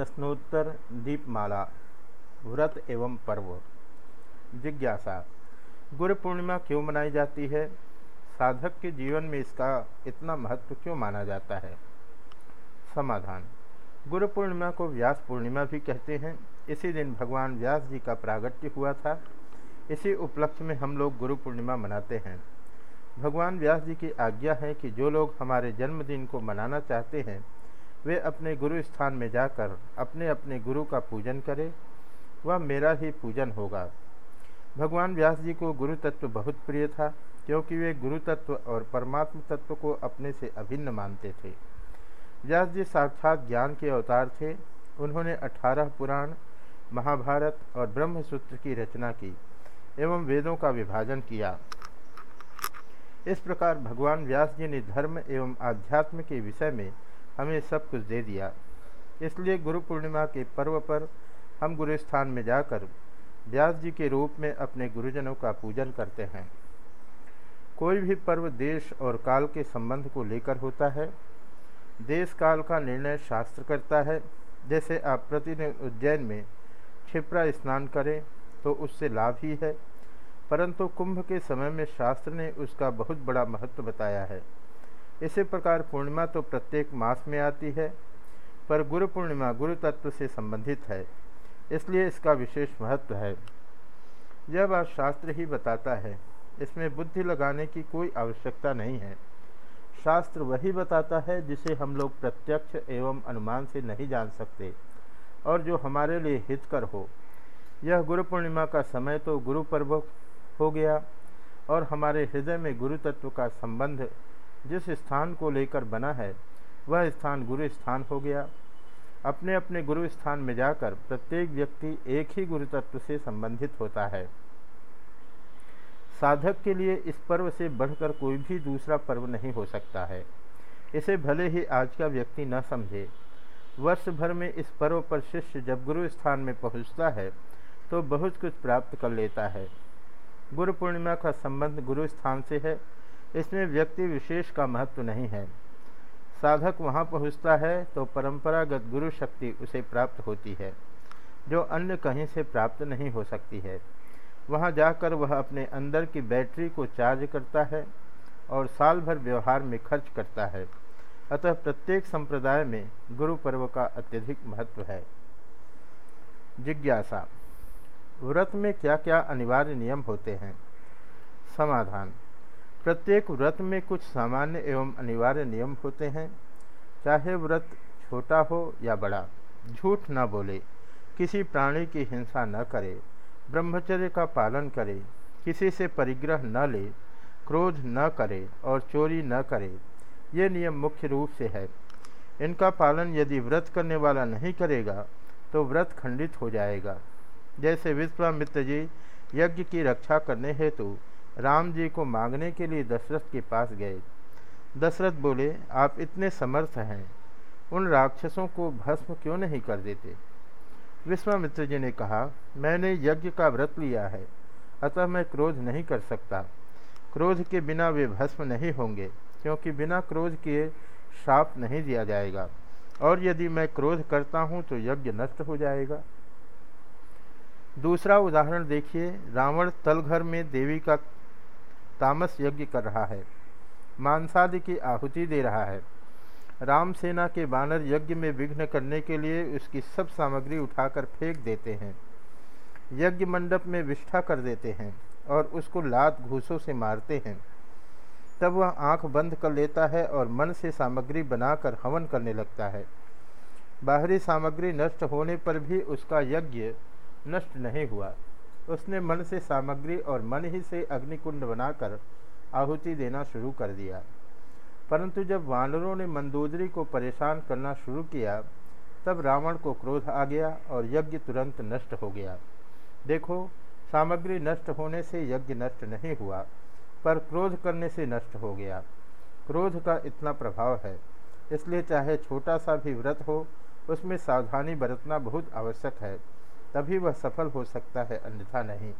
प्रश्नोत्तर दीपमाला, व्रत एवं पर्व। जिज्ञासा, गुरु पूर्णिमा क्यों मनाई जाती है? साधक के जीवन में इसका इतना महत्व क्यों माना जाता है? समाधान, गुरु पूर्णिमा को व्यास पूर्णिमा भी कहते हैं। इसी दिन भगवान व्यास जी का प्रागट्य हुआ था। इसी उपलक्ष्य में हम लोग गुरु पूर्णिमा मनाते हैं। भगवान व्यास जी की आज्ञा है कि जो लोग हमारे जन्मदिन को मनाना चाहते हैं वे अपने गुरु स्थान में जाकर अपने अपने गुरु का पूजन करें, वह मेरा ही पूजन होगा। भगवान व्यास जी को गुरु तत्व बहुत प्रिय था, क्योंकि वे गुरु तत्व और परमात्म तत्व को अपने से अभिन्न मानते थे। व्यास जी साक्षात ज्ञान के अवतार थे। उन्होंने अठारह पुराण, महाभारत और ब्रह्मसूत्र की रचना की एवं वेदों का विभाजन किया। इस प्रकार भगवान व्यास जी ने धर्म एवं आध्यात्म के विषय में हमें सब कुछ दे दिया। इसलिए गुरु पूर्णिमा के पर्व पर हम गुरु स्थान में जाकर व्यास जी के रूप में अपने गुरुजनों का पूजन करते हैं। कोई भी पर्व देश और काल के संबंध को लेकर होता है। देश काल का निर्णय शास्त्र करता है। जैसे आप प्रतिदिन उज्जैन में क्षिप्रा स्नान करें तो उससे लाभ ही है। परंतु कुंभ के समय में शास्त्र ने उसका बहुत बड़ा महत्व बताया है। इसी प्रकार पूर्णिमा तो प्रत्येक मास में आती है, पर गुरु पूर्णिमा गुरु तत्व से संबंधित है, इसलिए इसका विशेष महत्व है। यह बात शास्त्र ही बताता है, इसमें बुद्धि लगाने की कोई आवश्यकता नहीं है। शास्त्र वही बताता है जिसे हम लोग प्रत्यक्ष एवं अनुमान से नहीं जान सकते, और जो हमारे लिए हितकर हो। यह गुरु पूर्णिमा का समय तो गुरु पर्व हो गया, और हमारे हृदय में गुरु तत्व का संबंध जिस स्थान को लेकर बना है, वह स्थान गुरु स्थान हो गया। अपने अपने गुरु स्थान में जाकर प्रत्येक व्यक्ति एक ही गुरु तत्व से संबंधित होता है। साधक के लिए इस पर्व से बढ़कर कोई भी दूसरा पर्व नहीं हो सकता है। इसे भले ही आज का व्यक्ति न समझे। वर्ष भर में इस पर्व पर शिष्य जब गुरु स्थान में पहुँचता है तो बहुत कुछ प्राप्त कर लेता है। गुरु पूर्णिमा का संबंध गुरु स्थान से है इसमें व्यक्ति विशेष का महत्व नहीं है। साधक वहाँ पहुँचता है तो परंपरागत गुरु शक्ति उसे प्राप्त होती है, जो अन्य कहीं से प्राप्त नहीं हो सकती है। वहाँ जाकर वह अपने अंदर की बैटरी को चार्ज करता है और साल भर व्यवहार में खर्च करता है। अतः प्रत्येक संप्रदाय में गुरु पर्व का अत्यधिक महत्व है। जिज्ञासा। व्रत में क्या क्या अनिवार्य नियम होते हैं? समाधान। प्रत्येक व्रत में कुछ सामान्य एवं अनिवार्य नियम होते हैं। चाहे व्रत छोटा हो या बड़ा, झूठ न बोले, किसी प्राणी की हिंसा न करे, ब्रह्मचर्य का पालन करे, किसी से परिग्रह न ले, क्रोध न करे और चोरी न करे, ये नियम मुख्य रूप से है। इनका पालन यदि व्रत करने वाला नहीं करेगा तो व्रत खंडित हो जाएगा। जैसे विश्वामित्र जी यज्ञ की रक्षा करने हेतु राम जी को मांगने के लिए दशरथ के पास गए। दशरथ बोले, आप इतने समर्थ हैं। उन राक्षसों को भस्म क्यों नहीं कर देते? विश्वामित्र जी ने कहा, मैंने यज्ञ का व्रत लिया है, अतः मैं क्रोध नहीं कर सकता। क्रोध के बिना वे भस्म नहीं होंगे, क्योंकि बिना क्रोध किए श्राप नहीं दिया जाएगा। और यदि मैं क्रोध करता हूँ तो यज्ञ नष्ट हो जाएगा। दूसरा उदाहरण देखिए, रावण तलघर में देवी का तामस यज्ञ कर रहा है। मांसादि की आहुति दे रहा है। राम सेना के बानर यज्ञ में विघ्न करने के लिए उसकी सब सामग्री उठाकर फेंक देते हैं। यज्ञ मंडप में विष्ठा कर देते हैं और उसको लात घूसों से मारते हैं। तब वह आँख बंद कर लेता है और मन से सामग्री बनाकर हवन करने लगता है। बाहरी सामग्री नष्ट होने पर भी उसका यज्ञ नष्ट नहीं हुआ। उसने मन से सामग्री और मन ही से अग्निकुंड बनाकर आहुति देना शुरू कर दिया। परंतु जब वानरों ने मंदोदरी को परेशान करना शुरू किया, तब रावण को क्रोध आ गया और यज्ञ तुरंत नष्ट हो गया। देखो, सामग्री नष्ट होने से यज्ञ नष्ट नहीं हुआ, पर क्रोध करने से नष्ट हो गया। क्रोध का इतना प्रभाव है, इसलिए चाहे छोटा सा भी व्रत हो, उसमें सावधानी बरतना बहुत आवश्यक है। तभी वह सफल हो सकता है अन्यथा नहीं।